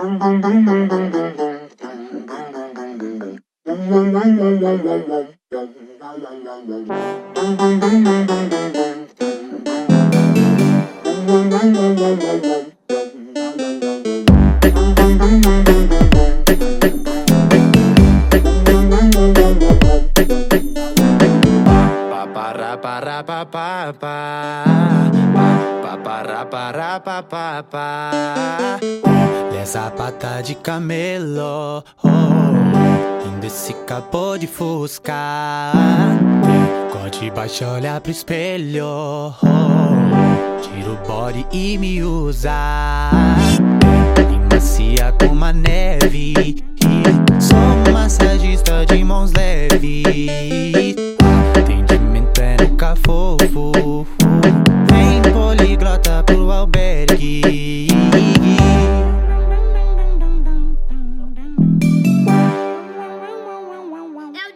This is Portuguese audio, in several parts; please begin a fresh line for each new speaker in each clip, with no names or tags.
Pa pa pa pa pa Essa pata de camelo oh, Lindo esse capô de fusca. Corte baixo, olha pro espelho oh, Tira o body e me usa. Macia como a neve Sou massagista de mãos leves Atendimento é nunca fofo Vem poliglota pro albergue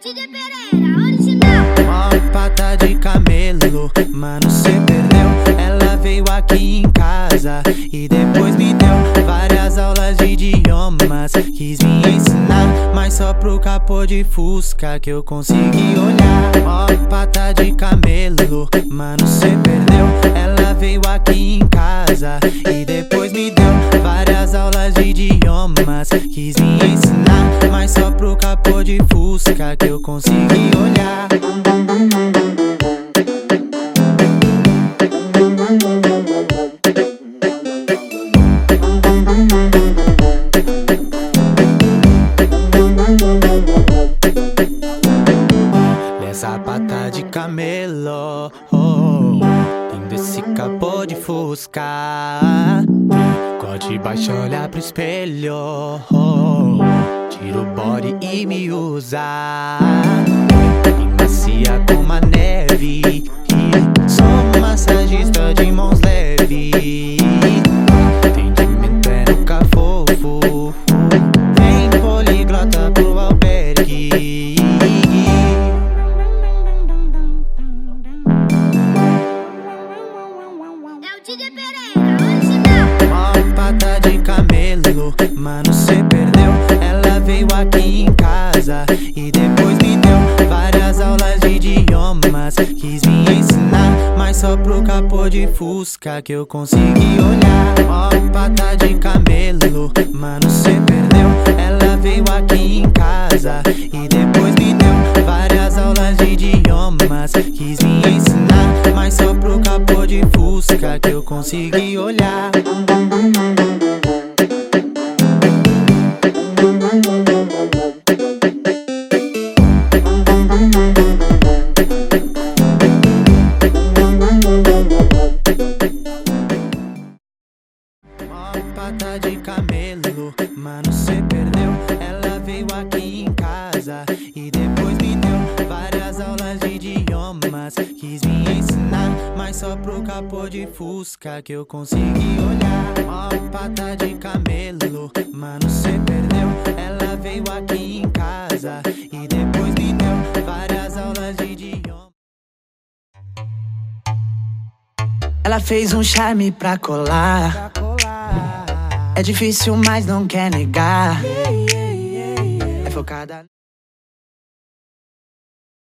Pereira, original.
Uma pata de camelo, mano, cê perdeu. Ela veio aqui em casa e depois me deu várias aulas de idiomas. Quis me ensinar, só pro capô de fusca que eu consegui olhar. Ó, pata de camelo, mano, cê perdeu. Ela veio aqui em casa e depois me deu várias aulas de idiomas. Quis me ensinar, mas só pro capô de fusca que eu consegui olhar. Nessa pata de camelo. Oh, Lindo esse capô de fusca. Corte baixo, olha pro espelho. Oh, Tira o body e me usa. E macia como a neve. Sou massagista mano, cê perdeu. Ela veio aqui em casa e depois me deu várias aulas de idiomas. Quis me ensinar, mas só pro capô de fusca que eu consegui olhar. Uma pata de camelo, mano, cê perdeu. Ela veio aqui em casa e depois me deu várias aulas de idiomas. Quis me ensinar, mas só pro capô de fusca que eu consegui olhar. Mano, cê perdeu. Ela veio aqui em casa e depois me deu várias aulas de idiomas. Quis me ensinar, mas só pro capô de fusca que eu consegui olhar. Uma pata de camelo, mano, cê perdeu. Ela veio aqui em casa e depois me deu várias aulas de idiomas.
Ela fez um charme pra colar. É difícil, mas não quer negar. É focada.